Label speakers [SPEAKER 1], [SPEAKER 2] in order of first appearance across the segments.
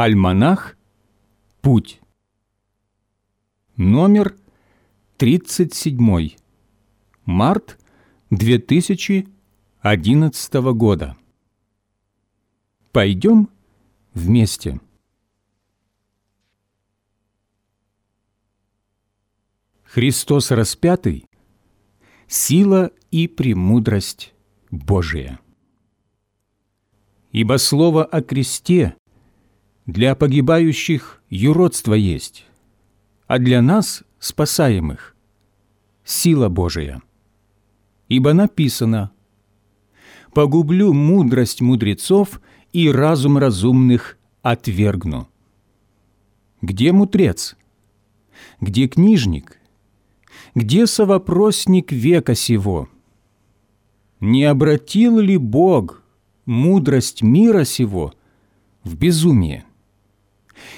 [SPEAKER 1] Альманах «Путь». Номер 37. Март 2011 года. Пойдем вместе. Христос распятый – сила и премудрость Божия. Ибо слово о кресте для погибающих юродство есть, а для нас, спасаемых, сила Божия. Ибо написано «Погублю мудрость мудрецов и разум разумных отвергну». Где мудрец? Где книжник? Где совопросник века сего? Не обратил ли Бог мудрость мира сего в безумие?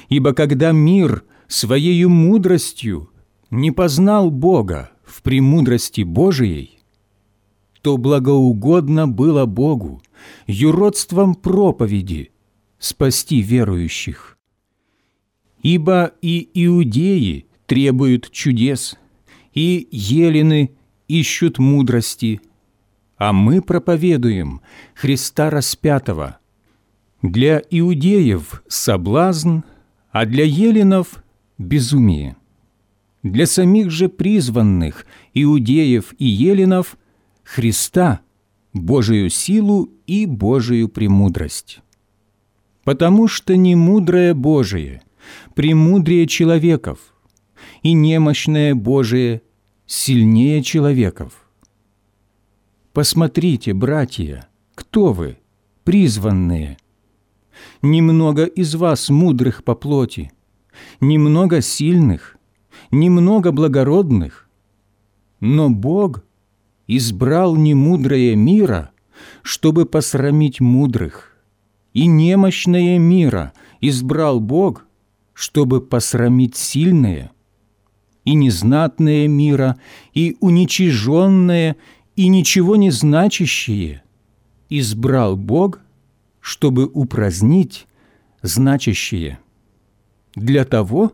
[SPEAKER 1] Ибо когда мир своею мудростью не познал Бога в премудрости Божией, то благоугодно было Богу юродством проповеди спасти верующих. Ибо и иудеи требуют чудес, и елены ищут мудрости, а мы проповедуем Христа распятого. Для иудеев – соблазн, а для еленов – безумие. Для самих же призванных иудеев и еленов – Христа, Божию силу и Божию премудрость. Потому что не мудрое Божие, премудрее человеков, и немощное Божие сильнее человеков. Посмотрите, братья, кто вы, призванные – немного из вас мудрых по плоти, немного сильных, немного благородных. Но Бог избрал немудрое мира, чтобы посрамить мудрых, и немощное мира избрал Бог, чтобы посрамить сильные, и незнатное мира, и уничиженное, и ничего не значащее избрал Бог – чтобы упразднить значащее, для того,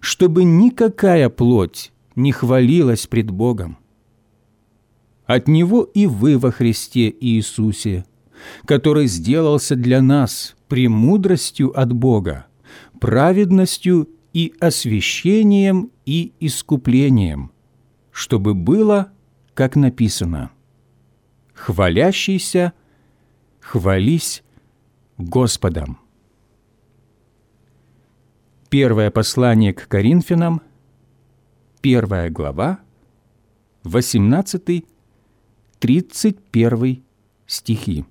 [SPEAKER 1] чтобы никакая плоть не хвалилась пред Богом. От Него и вы во Христе Иисусе, который сделался для нас премудростью от Бога, праведностью и освящением и искуплением, чтобы было, как написано, «Хвалящийся – хвались Господом. Первое послание к Коринфянам, первая глава, 18-31 стихи.